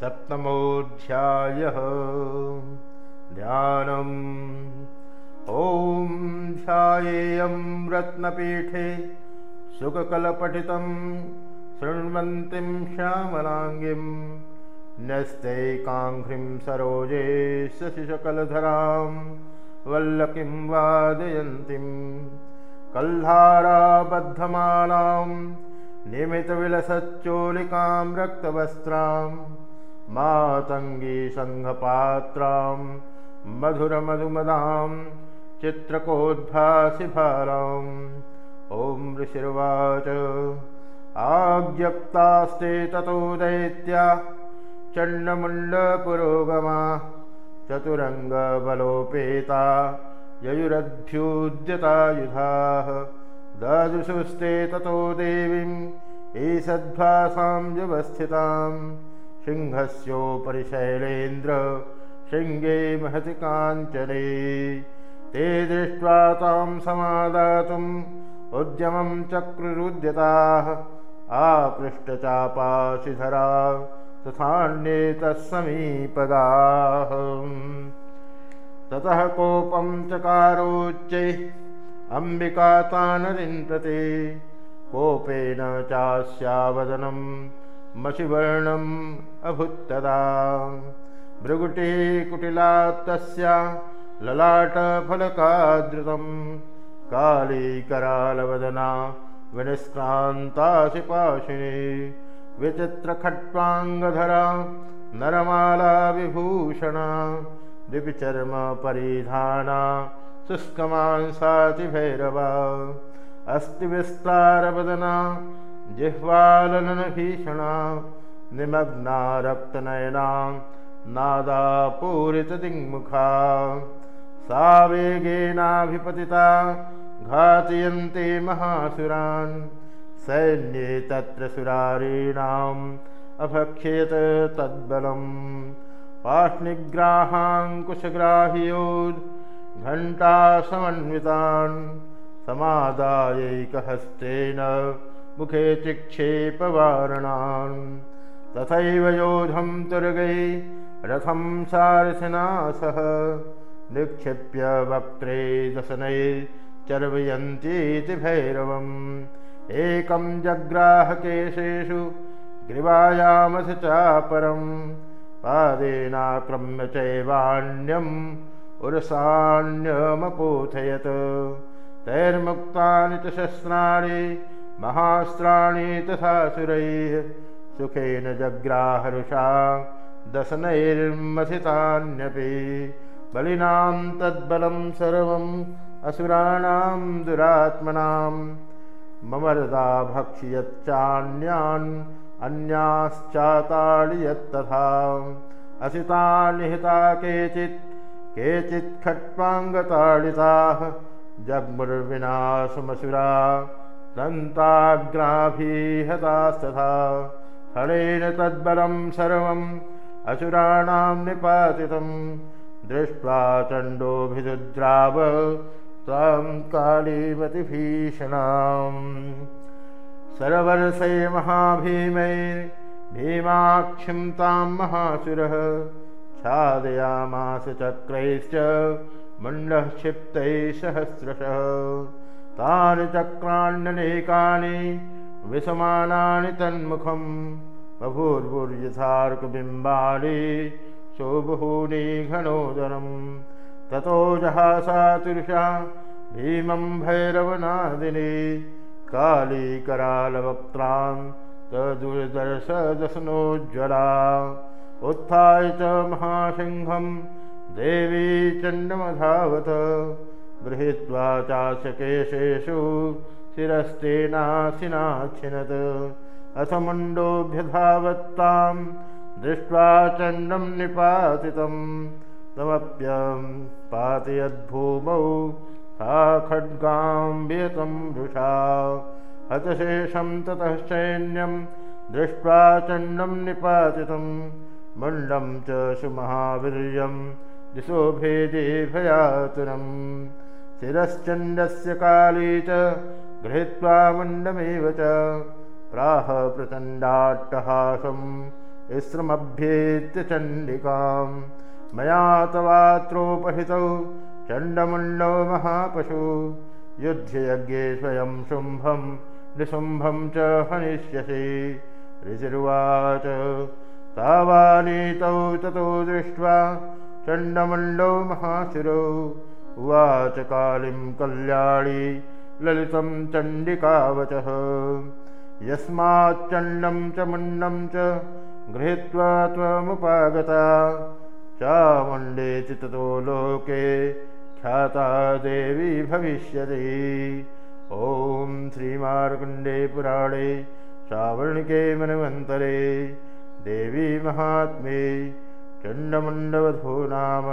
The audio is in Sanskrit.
सप्तमोऽध्यायः। ध्यानम्। ॐ ध्यायेयं रत्नपीठे सुखकलपठितं शृण्वन्तीं श्यामलाङ्गीं न्यस्तैकाङ्घ्रिं सरोजे शशिशकलधरां वल्लकीं वादयन्तीं कल्हाराबद्धमानां निमितविलसच्चोलिकां रक्तवस्त्रां मातङ्गीसङ्घपात्रां मधुरमधुमदां चित्रकोद्भासिभाराम् ॐ ऋषिर्वाच। आज्ञप्तास्ते ततो दैत्या चण्डमुण्डपुरोगमा चतुरङ्गबलोपेता ययुरभ्युद्यतायुधाः ददृशुस्ते ततो देवीम् ईषद्भासां व्यवस्थितां सिंहस्योपरि शैलेन्द्र शृङ्गे महति काञ्चने। ते दृष्ट्वा तां समादातुम् उद्यमं चक्रुरुद्यताः आपृष्टचापाशिधरा तथान्येतस्समीपगाः ततः कोपं चकारोच्चैः अम्बिका तानरिन्प्रति कोपेन चास्यावदनं मशिवर्णम् अभुत्तदा। भृगुटे कुटिला तस्या ललाटफलकादृतं कालीकरालवदना विनिष्क्रान्ताशिपाशिनी। विचित्रखट्वाङ्गधरा नरमाला विभूषणा दिविचर्मपरिधाना शुष्कमांसातिभैरवा। अस्ति जिह्वालनभीषणा निमग्ना रक्तनयना नादापूरितदिङ्मुखा सा वेगेनाभिपतिता घातयन्ति महासुरान् सैन्ये तत्र सुरारीणाम् अभक्ष्यत तद्बलम् पाष्णिग्राहाङ्कुशग्राह्योद् घण्टासमन्वितान् समादायैकहस्तेन मुखे चिक्षेपवारणान्। तथैव योधं तुर्गै रथं सारथिना सह निक्षिप्य वक्त्रे दशनैश्चर्वयन्तीति भैरवम्। एकं जग्राहकेशेषु ग्रीवायामथ चापरं पादेनाक्रम्य चैवान्यम् उरसान्यमपोथयत्। तैर्मुक्तानि च शस्त्राणि महास्त्राणि तथासुरैः सुखेन जग्राहरुषा दशनैर्मथितान्यपि बलिनां तद्बलं सर्वम् असुराणां दुरात्मनां ममरदा भक्ष्यच्चान्यान् अन्याश्चाताडयत्तथा असिता निहिता केचित् केचित् खट्वाङ्गताडिताः जग्मुर्विनाशमसुरा दन्ताग्राभिहतास्तथा फलेन तद्बलं सर्वम् असुराणां निपातितं दृष्ट्वा चण्डोभिदुद्राव त्वां कालीमतिभीषणाम्। सरवर्षे महाभीमैर्भीमाक्षिं तां महासुरः। छादयामास चक्रैश्च मुण्डः क्षिप्तैः सहस्रशः तानि चक्राण्यनेकानि विषमानानि तन्मुखं बभूर्भुर्यथार्कबिम्बानि शोबहूनि घनोदरं ततो जहासा तुरुषा भीमं भैरवनादिनी कालीकरालवक्त्रां तदुर्दर्शदशनोज्ज्वला उत्थाय च महासिंहं देवी चण्डमधावत गृहीत्वा चाशकेशेषु शिरस्तेनाशिनाच्छिनत्। अथ मुण्डोऽभ्यधावत्तां दृष्ट्वा चण्डं निपातितं तमप्यं पातयद्भूमौ सा खड्गां वियतं वृषा। हतशेषं ततः सैन्यं दृष्ट्वा चण्डं निपातितं मुण्डं च सुमहावीर्यं दिशो भेदे भयातुरं शिरश्चण्डस्य काली च गृहीत्वा मुण्डमेव च प्राह प्रचण्डाट्टहासं स्रमभ्येत्य चण्डिकां मया तवात्रोपहितौ चण्डमुण्डौ महापशु। युध्ययज्ञे स्वयं शुम्भं निशुम्भं च हनिष्यसि। ऋषिरुवाच तावानीतौ ततो दृष्ट्वा चण्डमण्डौ महाशिरौ उवाच कालिं कल्याणी ललितं चण्डिकावचः। यस्माच्चण्डं च मुण्डं च गृहीत्वा त्वमुपागता। चामुण्डेति ततो लोके ख्याता देवी भविष्यति। ॐ श्रीमार्कुण्डे पुराणे श्रावणिके मनवन्तरे देवी महात्मे चण्डमुण्डवधो नाम